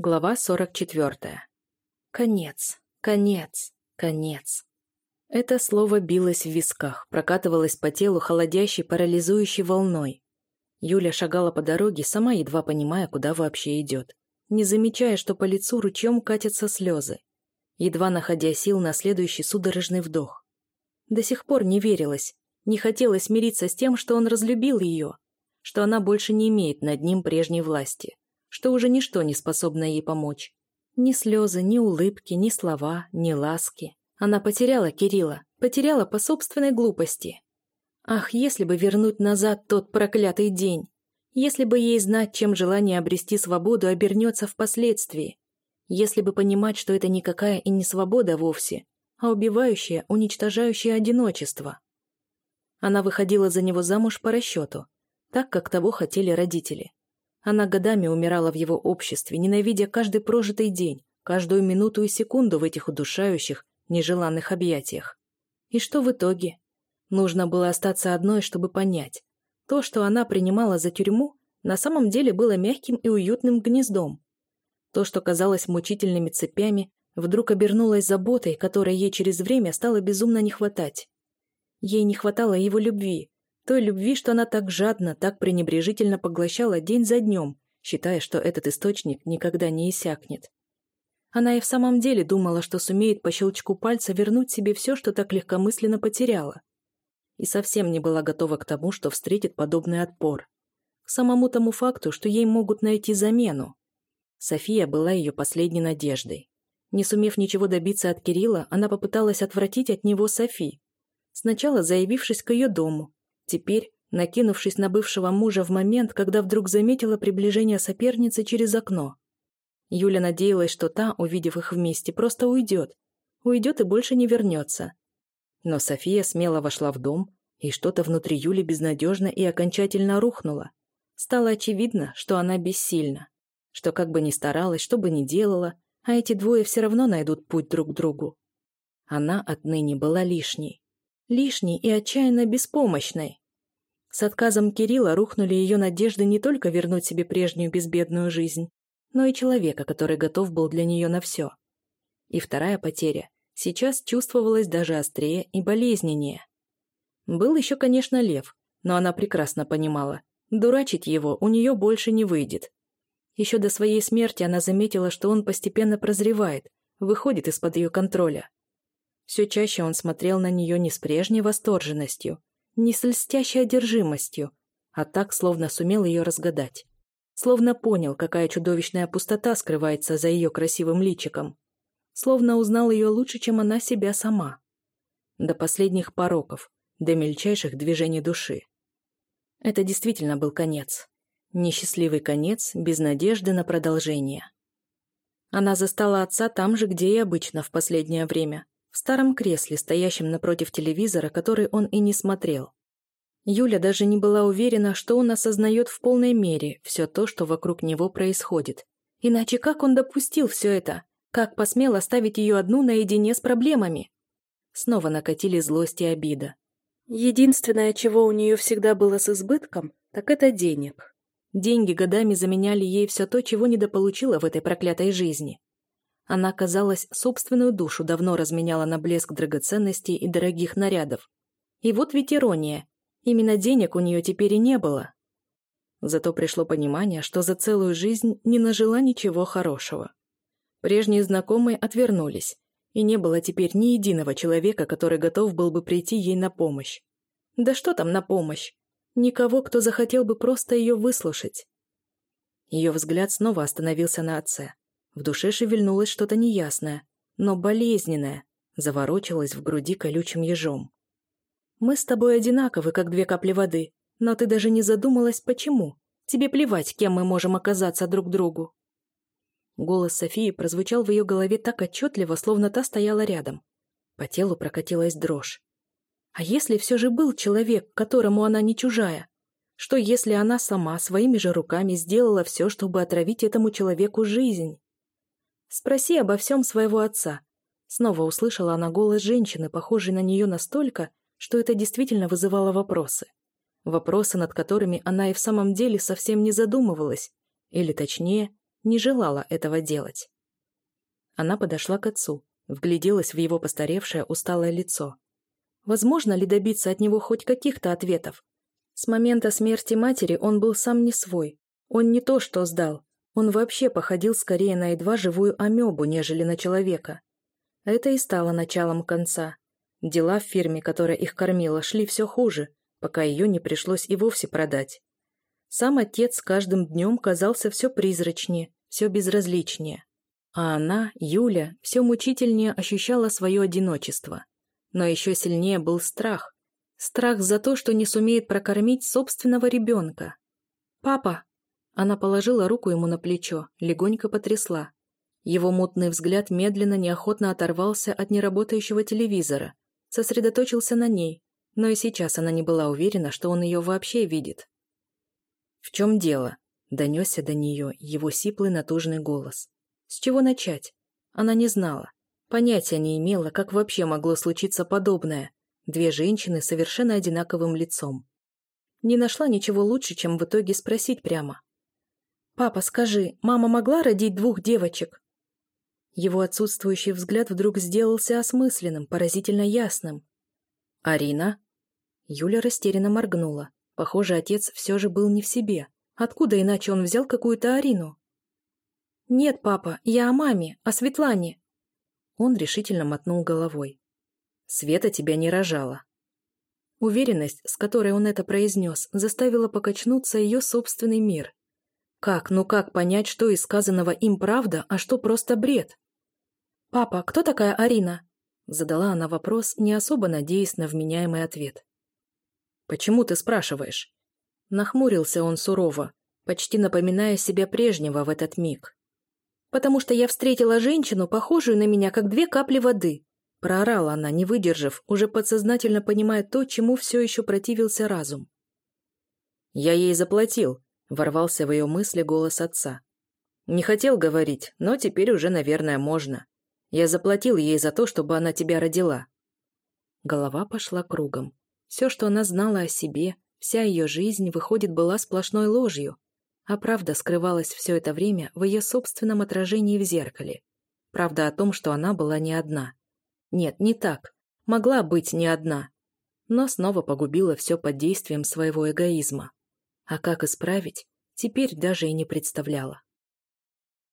Глава 44. Конец, конец, конец. Это слово билось в висках, прокатывалось по телу холодящей, парализующей волной. Юля шагала по дороге, сама едва понимая, куда вообще идет, не замечая, что по лицу ручьем катятся слезы, едва находя сил на следующий судорожный вдох. До сих пор не верилось, не хотелось мириться с тем, что он разлюбил ее, что она больше не имеет над ним прежней власти что уже ничто не способно ей помочь. Ни слезы, ни улыбки, ни слова, ни ласки. Она потеряла Кирилла, потеряла по собственной глупости. Ах, если бы вернуть назад тот проклятый день! Если бы ей знать, чем желание обрести свободу обернется впоследствии. Если бы понимать, что это никакая и не свобода вовсе, а убивающее, уничтожающее одиночество. Она выходила за него замуж по расчету, так, как того хотели родители. Она годами умирала в его обществе, ненавидя каждый прожитый день, каждую минуту и секунду в этих удушающих, нежеланных объятиях. И что в итоге? Нужно было остаться одной, чтобы понять. То, что она принимала за тюрьму, на самом деле было мягким и уютным гнездом. То, что казалось мучительными цепями, вдруг обернулось заботой, которой ей через время стало безумно не хватать. Ей не хватало его любви, той любви, что она так жадно, так пренебрежительно поглощала день за днем, считая, что этот источник никогда не иссякнет. Она и в самом деле думала, что сумеет по щелчку пальца вернуть себе все, что так легкомысленно потеряла. И совсем не была готова к тому, что встретит подобный отпор. К самому тому факту, что ей могут найти замену. София была ее последней надеждой. Не сумев ничего добиться от Кирилла, она попыталась отвратить от него Софи. Сначала заявившись к ее дому, Теперь, накинувшись на бывшего мужа в момент, когда вдруг заметила приближение соперницы через окно. Юля надеялась, что та, увидев их вместе, просто уйдет. Уйдет и больше не вернется. Но София смело вошла в дом, и что-то внутри Юли безнадежно и окончательно рухнуло. Стало очевидно, что она бессильна. Что как бы ни старалась, что бы ни делала, а эти двое все равно найдут путь друг к другу. Она отныне была лишней лишней и отчаянно беспомощной. С отказом Кирилла рухнули ее надежды не только вернуть себе прежнюю безбедную жизнь, но и человека, который готов был для нее на все. И вторая потеря сейчас чувствовалась даже острее и болезненнее. Был еще, конечно, Лев, но она прекрасно понимала, дурачить его у нее больше не выйдет. Еще до своей смерти она заметила, что он постепенно прозревает, выходит из-под ее контроля. Все чаще он смотрел на нее не с прежней восторженностью, не с льстящей одержимостью, а так, словно сумел ее разгадать. Словно понял, какая чудовищная пустота скрывается за ее красивым личиком. Словно узнал ее лучше, чем она себя сама. До последних пороков, до мельчайших движений души. Это действительно был конец. Несчастливый конец, без надежды на продолжение. Она застала отца там же, где и обычно в последнее время, в старом кресле, стоящем напротив телевизора, который он и не смотрел. Юля даже не была уверена, что он осознает в полной мере все то, что вокруг него происходит. Иначе как он допустил все это? Как посмел оставить ее одну наедине с проблемами? Снова накатили злость и обида. Единственное, чего у нее всегда было с избытком, так это денег. Деньги годами заменяли ей все то, чего недополучила в этой проклятой жизни. Она, казалось, собственную душу давно разменяла на блеск драгоценностей и дорогих нарядов. И вот ведь ирония. Именно денег у нее теперь и не было. Зато пришло понимание, что за целую жизнь не нажила ничего хорошего. Прежние знакомые отвернулись, и не было теперь ни единого человека, который готов был бы прийти ей на помощь. Да что там на помощь? Никого, кто захотел бы просто ее выслушать. Ее взгляд снова остановился на отце. В душе шевельнулось что-то неясное, но болезненное, заворочилось в груди колючим ежом. «Мы с тобой одинаковы, как две капли воды, но ты даже не задумалась, почему. Тебе плевать, кем мы можем оказаться друг другу». Голос Софии прозвучал в ее голове так отчетливо, словно та стояла рядом. По телу прокатилась дрожь. А если все же был человек, которому она не чужая? Что если она сама своими же руками сделала все, чтобы отравить этому человеку жизнь? Спроси обо всем своего отца. Снова услышала она голос женщины, похожей на нее настолько, что это действительно вызывало вопросы. Вопросы, над которыми она и в самом деле совсем не задумывалась, или, точнее, не желала этого делать. Она подошла к отцу, вгляделась в его постаревшее усталое лицо. Возможно ли добиться от него хоть каких-то ответов? С момента смерти матери он был сам не свой. Он не то что сдал. Он вообще походил скорее на едва живую амебу, нежели на человека. Это и стало началом конца. Дела в фирме, которая их кормила, шли все хуже, пока ее не пришлось и вовсе продать. Сам отец с каждым днем казался все призрачнее, все безразличнее. А она, Юля, все мучительнее ощущала свое одиночество. Но еще сильнее был страх. Страх за то, что не сумеет прокормить собственного ребенка. «Папа!» Она положила руку ему на плечо, легонько потрясла. Его мутный взгляд медленно, неохотно оторвался от неработающего телевизора, сосредоточился на ней, но и сейчас она не была уверена, что он ее вообще видит. «В чем дело?» – донесся до нее его сиплый натужный голос. С чего начать? Она не знала. Понятия не имела, как вообще могло случиться подобное. Две женщины с совершенно одинаковым лицом. Не нашла ничего лучше, чем в итоге спросить прямо. «Папа, скажи, мама могла родить двух девочек?» Его отсутствующий взгляд вдруг сделался осмысленным, поразительно ясным. «Арина?» Юля растерянно моргнула. Похоже, отец все же был не в себе. Откуда иначе он взял какую-то Арину? «Нет, папа, я о маме, о Светлане». Он решительно мотнул головой. «Света тебя не рожала». Уверенность, с которой он это произнес, заставила покачнуться ее собственный мир. Как, ну как понять, что из сказанного им правда, а что просто бред? «Папа, кто такая Арина?» Задала она вопрос, не особо надеясь на вменяемый ответ. «Почему ты спрашиваешь?» Нахмурился он сурово, почти напоминая себя прежнего в этот миг потому что я встретила женщину, похожую на меня, как две капли воды. Проорала она, не выдержав, уже подсознательно понимая то, чему все еще противился разум. «Я ей заплатил», — ворвался в ее мысли голос отца. «Не хотел говорить, но теперь уже, наверное, можно. Я заплатил ей за то, чтобы она тебя родила». Голова пошла кругом. Все, что она знала о себе, вся ее жизнь, выходит, была сплошной ложью, а правда скрывалась все это время в ее собственном отражении в зеркале. Правда о том, что она была не одна. Нет, не так. Могла быть не одна. Но снова погубила все под действием своего эгоизма. А как исправить, теперь даже и не представляла.